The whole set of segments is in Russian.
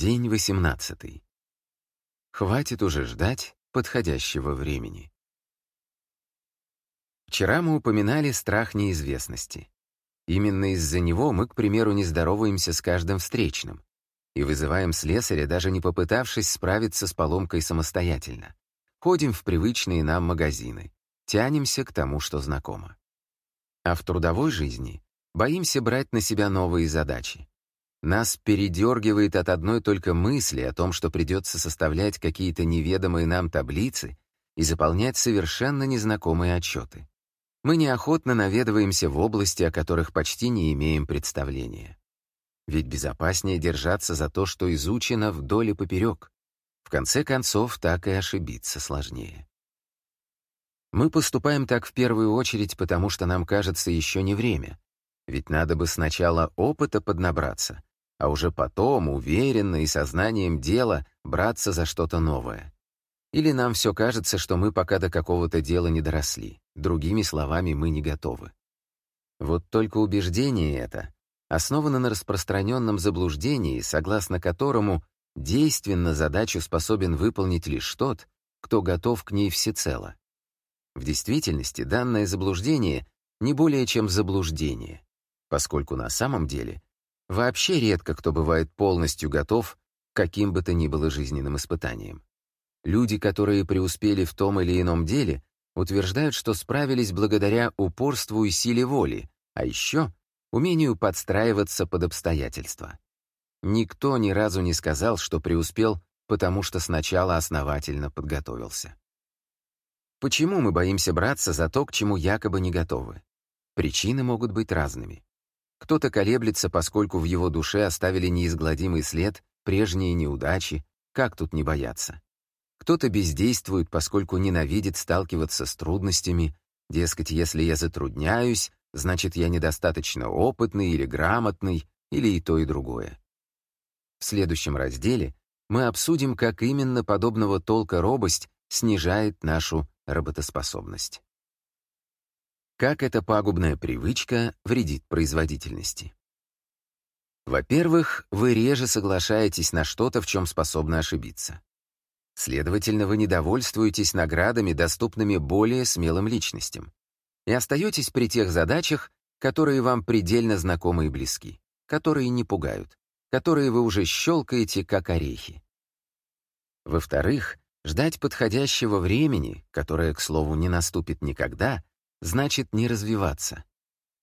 День 18. Хватит уже ждать подходящего времени. Вчера мы упоминали страх неизвестности. Именно из-за него мы, к примеру, не здороваемся с каждым встречным и вызываем слесаря, даже не попытавшись справиться с поломкой самостоятельно. Ходим в привычные нам магазины, тянемся к тому, что знакомо. А в трудовой жизни боимся брать на себя новые задачи. Нас передергивает от одной только мысли о том, что придется составлять какие-то неведомые нам таблицы и заполнять совершенно незнакомые отчеты. Мы неохотно наведываемся в области, о которых почти не имеем представления. Ведь безопаснее держаться за то, что изучено вдоль и поперек. В конце концов, так и ошибиться сложнее. Мы поступаем так в первую очередь, потому что нам кажется еще не время. Ведь надо бы сначала опыта поднабраться, а уже потом, уверенно и сознанием дела, браться за что-то новое. Или нам все кажется, что мы пока до какого-то дела не доросли. Другими словами, мы не готовы. Вот только убеждение это основано на распространенном заблуждении, согласно которому действенно задачу способен выполнить лишь тот, кто готов к ней всецело. В действительности данное заблуждение не более чем заблуждение, поскольку на самом деле Вообще редко кто бывает полностью готов к каким бы то ни было жизненным испытаниям. Люди, которые преуспели в том или ином деле, утверждают, что справились благодаря упорству и силе воли, а еще умению подстраиваться под обстоятельства. Никто ни разу не сказал, что преуспел, потому что сначала основательно подготовился. Почему мы боимся браться за то, к чему якобы не готовы? Причины могут быть разными. Кто-то колеблется, поскольку в его душе оставили неизгладимый след прежние неудачи, как тут не бояться. Кто-то бездействует, поскольку ненавидит сталкиваться с трудностями, дескать, если я затрудняюсь, значит, я недостаточно опытный или грамотный, или и то, и другое. В следующем разделе мы обсудим, как именно подобного толка робость снижает нашу работоспособность. Как эта пагубная привычка вредит производительности? Во-первых, вы реже соглашаетесь на что-то, в чем способны ошибиться. Следовательно, вы недовольствуетесь наградами, доступными более смелым личностям, и остаетесь при тех задачах, которые вам предельно знакомы и близки, которые не пугают, которые вы уже щелкаете, как орехи. Во-вторых, ждать подходящего времени, которое, к слову, не наступит никогда, значит не развиваться.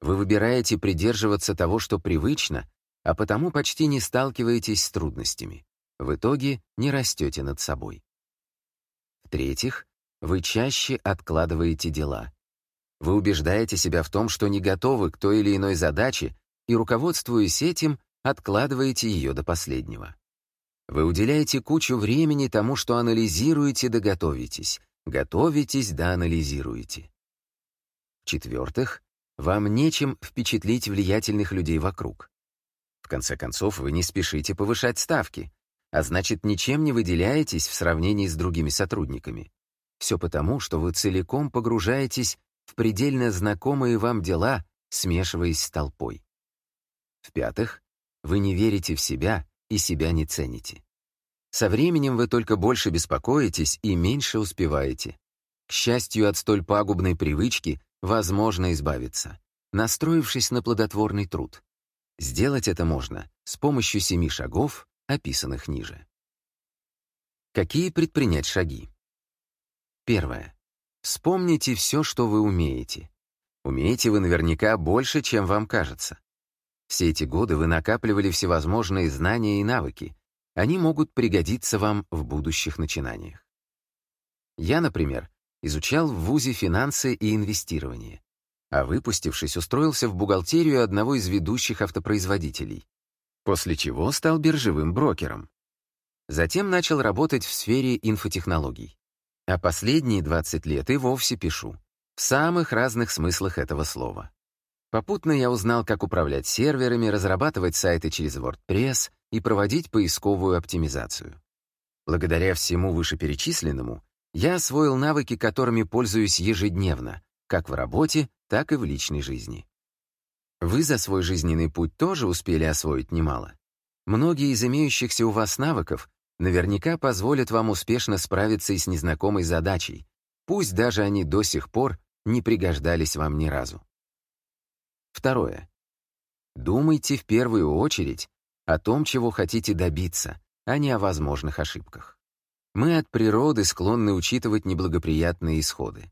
Вы выбираете придерживаться того, что привычно, а потому почти не сталкиваетесь с трудностями. В итоге не растете над собой. В-третьих, вы чаще откладываете дела. Вы убеждаете себя в том, что не готовы к той или иной задаче, и, руководствуясь этим, откладываете ее до последнего. Вы уделяете кучу времени тому, что анализируете да готовитесь, готовитесь да анализируете. В-четвертых, вам нечем впечатлить влиятельных людей вокруг. В конце концов, вы не спешите повышать ставки, а значит, ничем не выделяетесь в сравнении с другими сотрудниками. Все потому, что вы целиком погружаетесь в предельно знакомые вам дела, смешиваясь с толпой. В-пятых, вы не верите в себя и себя не цените. Со временем вы только больше беспокоитесь и меньше успеваете. К счастью, от столь пагубной привычки возможно избавиться, настроившись на плодотворный труд. Сделать это можно с помощью семи шагов, описанных ниже. Какие предпринять шаги? Первое. Вспомните все, что вы умеете. Умеете вы наверняка больше, чем вам кажется. Все эти годы вы накапливали всевозможные знания и навыки. Они могут пригодиться вам в будущих начинаниях. Я, например, изучал в ВУЗе финансы и инвестирование, а выпустившись, устроился в бухгалтерию одного из ведущих автопроизводителей, после чего стал биржевым брокером. Затем начал работать в сфере инфотехнологий. А последние 20 лет и вовсе пишу. В самых разных смыслах этого слова. Попутно я узнал, как управлять серверами, разрабатывать сайты через WordPress и проводить поисковую оптимизацию. Благодаря всему вышеперечисленному я освоил навыки, которыми пользуюсь ежедневно, как в работе, так и в личной жизни. Вы за свой жизненный путь тоже успели освоить немало. Многие из имеющихся у вас навыков наверняка позволят вам успешно справиться и с незнакомой задачей, пусть даже они до сих пор не пригождались вам ни разу. Второе. Думайте в первую очередь о том, чего хотите добиться, а не о возможных ошибках. Мы от природы склонны учитывать неблагоприятные исходы.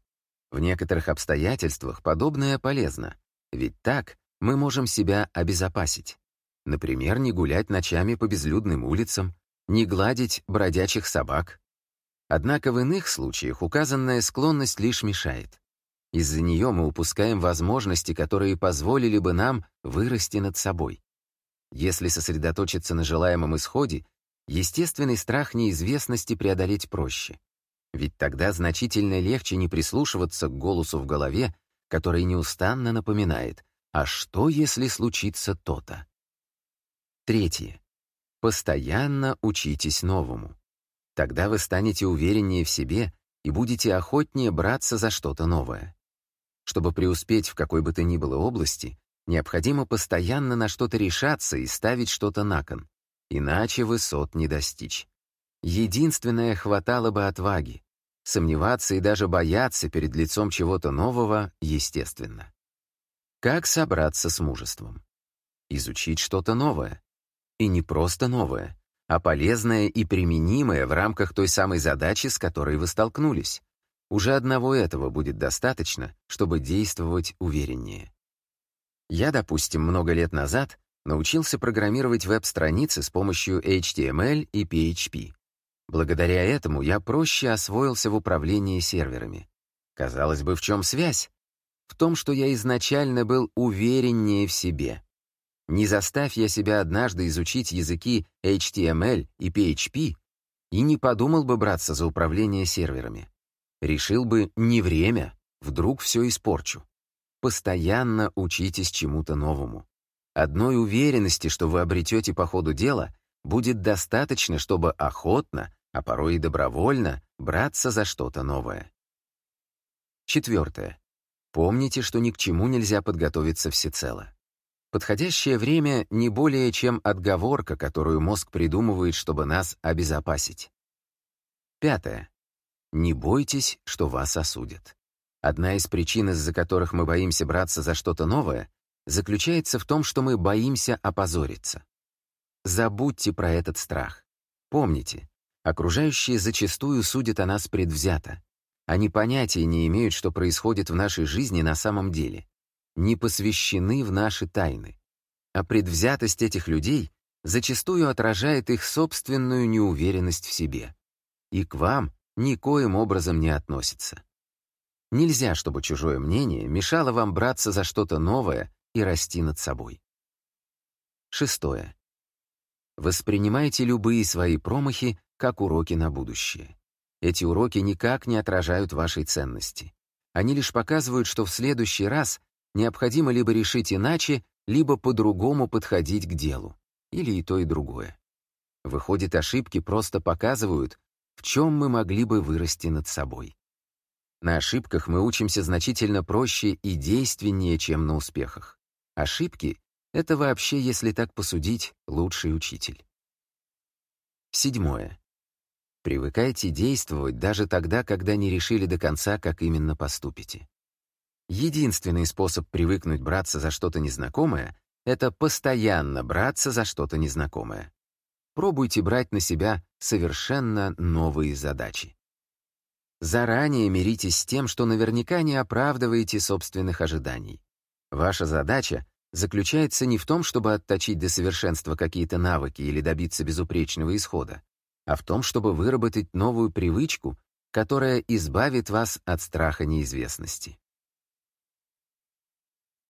В некоторых обстоятельствах подобное полезно, ведь так мы можем себя обезопасить. Например, не гулять ночами по безлюдным улицам, не гладить бродячих собак. Однако в иных случаях указанная склонность лишь мешает. Из-за нее мы упускаем возможности, которые позволили бы нам вырасти над собой. Если сосредоточиться на желаемом исходе, естественный страх неизвестности преодолеть проще. Ведь тогда значительно легче не прислушиваться к голосу в голове, который неустанно напоминает «А что, если случится то-то?» Третье. Постоянно учитесь новому. Тогда вы станете увереннее в себе и будете охотнее браться за что-то новое. Чтобы преуспеть в какой бы то ни было области, необходимо постоянно на что-то решаться и ставить что-то на кон, иначе высот не достичь. Единственное хватало бы отваги. Сомневаться и даже бояться перед лицом чего-то нового естественно. Как собраться с мужеством? Изучить что-то новое. И не просто новое, а полезное и применимое в рамках той самой задачи, с которой вы столкнулись. Уже одного этого будет достаточно, чтобы действовать увереннее. Я, допустим, много лет назад научился программировать веб-страницы с помощью HTML и PHP. Благодаря этому я проще освоился в управлении серверами. Казалось бы, в чем связь? В том, что я изначально был увереннее в себе. Не заставь я себя однажды изучить языки HTML и PHP, и не подумал бы браться за управление серверами. Решил бы не время, вдруг все испорчу. Постоянно учитесь чему-то новому. Одной уверенности, что вы обретете по ходу дела, будет достаточно, чтобы охотно, а порой и добровольно, браться за что-то новое. Четвертое. Помните, что ни к чему нельзя подготовиться всецело. Подходящее время не более чем отговорка, которую мозг придумывает, чтобы нас обезопасить. Пятое. Не бойтесь, что вас осудят. Одна из причин, из-за которых мы боимся браться за что-то новое, заключается в том, что мы боимся опозориться. Забудьте про этот страх. Помните, окружающие зачастую судят о нас предвзято. Они понятия не имеют, что происходит в нашей жизни на самом деле не посвящены в наши тайны. А предвзятость этих людей зачастую отражает их собственную неуверенность в себе. И к вам никоим образом не относится. Нельзя, чтобы чужое мнение мешало вам браться за что-то новое и расти над собой. Шестое. Воспринимайте любые свои промахи как уроки на будущее. Эти уроки никак не отражают вашей ценности. Они лишь показывают, что в следующий раз необходимо либо решить иначе, либо по-другому подходить к делу. Или и то, и другое. Выходит, ошибки просто показывают, в чем мы могли бы вырасти над собой. На ошибках мы учимся значительно проще и действеннее, чем на успехах. Ошибки — это вообще, если так посудить, лучший учитель. Седьмое. Привыкайте действовать даже тогда, когда не решили до конца, как именно поступите. Единственный способ привыкнуть браться за что-то незнакомое — это постоянно браться за что-то незнакомое. Пробуйте брать на себя совершенно новые задачи. Заранее миритесь с тем, что наверняка не оправдываете собственных ожиданий. Ваша задача заключается не в том, чтобы отточить до совершенства какие-то навыки или добиться безупречного исхода, а в том, чтобы выработать новую привычку, которая избавит вас от страха неизвестности.